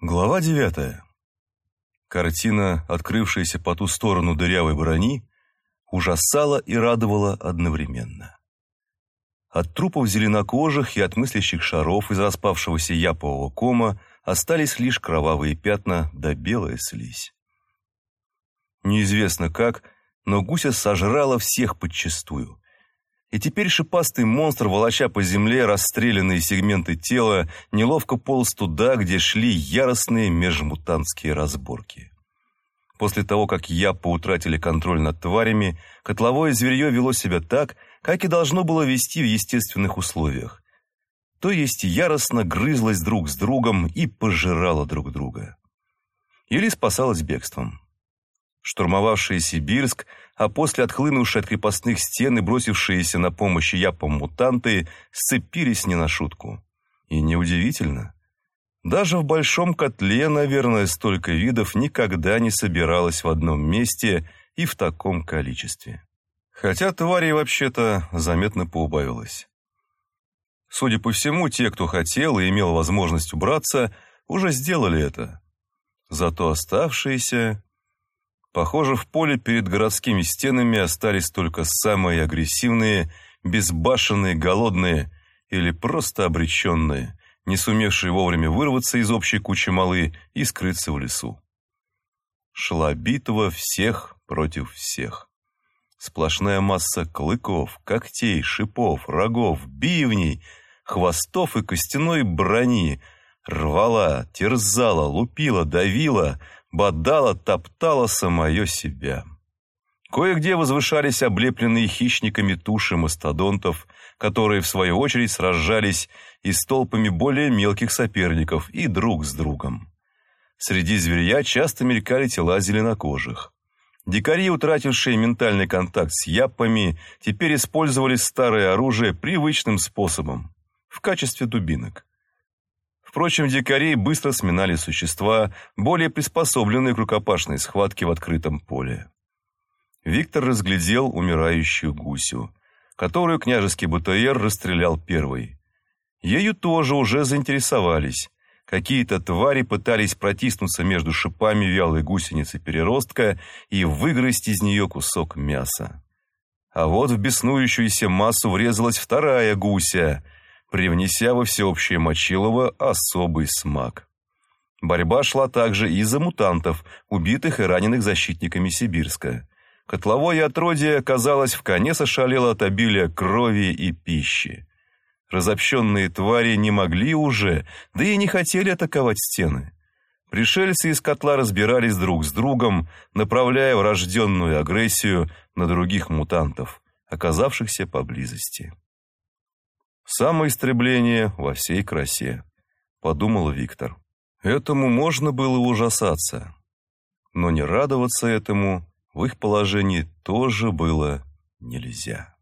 Глава девятая. Картина, открывшаяся по ту сторону дырявой брони, ужасала и радовала одновременно. От трупов зеленокожих и от мыслящих шаров из распавшегося япового кома остались лишь кровавые пятна да белая слизь. Неизвестно как, но гуся сожрала всех подчистую, и теперь шипастый монстр, волоча по земле расстрелянные сегменты тела, неловко полз туда, где шли яростные межмутантские разборки. После того, как япы утратили контроль над тварями, котловое зверье вело себя так, как и должно было вести в естественных условиях. То есть яростно грызлось друг с другом и пожирало друг друга. Или спасалось бегством штурмовавшие Сибирск, а после отхлынувшие от крепостных стен и бросившиеся на помощь япам мутанты, сцепились не на шутку. И неудивительно. Даже в большом котле, наверное, столько видов никогда не собиралось в одном месте и в таком количестве. Хотя тварей вообще-то заметно поубавилось. Судя по всему, те, кто хотел и имел возможность убраться, уже сделали это. Зато оставшиеся Похоже, в поле перед городскими стенами остались только самые агрессивные, безбашенные, голодные или просто обреченные, не сумевшие вовремя вырваться из общей кучи малы и скрыться в лесу. Шла битва всех против всех. Сплошная масса клыков, когтей, шипов, рогов, бивней, хвостов и костяной брони рвала, терзала, лупила, давила — бодала, топтала самое себя. Кое-где возвышались облепленные хищниками туши мастодонтов, которые, в свою очередь, сражались и с толпами более мелких соперников и друг с другом. Среди зверя часто мелькали тела зеленокожих. Дикари, утратившие ментальный контакт с япами, теперь использовали старое оружие привычным способом, в качестве дубинок. Впрочем, дикарей быстро сминали существа, более приспособленные к рукопашной схватке в открытом поле. Виктор разглядел умирающую гусю, которую княжеский БТР расстрелял первой. Ею тоже уже заинтересовались. Какие-то твари пытались протиснуться между шипами вялой гусеницы переростка и выгрызть из нее кусок мяса. А вот в беснующуюся массу врезалась вторая гуся — привнеся во всеобщее мочилово особый смак. Борьба шла также и за мутантов, убитых и раненых защитниками Сибирска. Котловое отродье, казалось, в коне сошалело от обилия крови и пищи. Разобщенные твари не могли уже, да и не хотели атаковать стены. Пришельцы из котла разбирались друг с другом, направляя врожденную агрессию на других мутантов, оказавшихся поблизости. Самоистребление во всей красе, подумал Виктор. Этому можно было ужасаться, но не радоваться этому в их положении тоже было нельзя.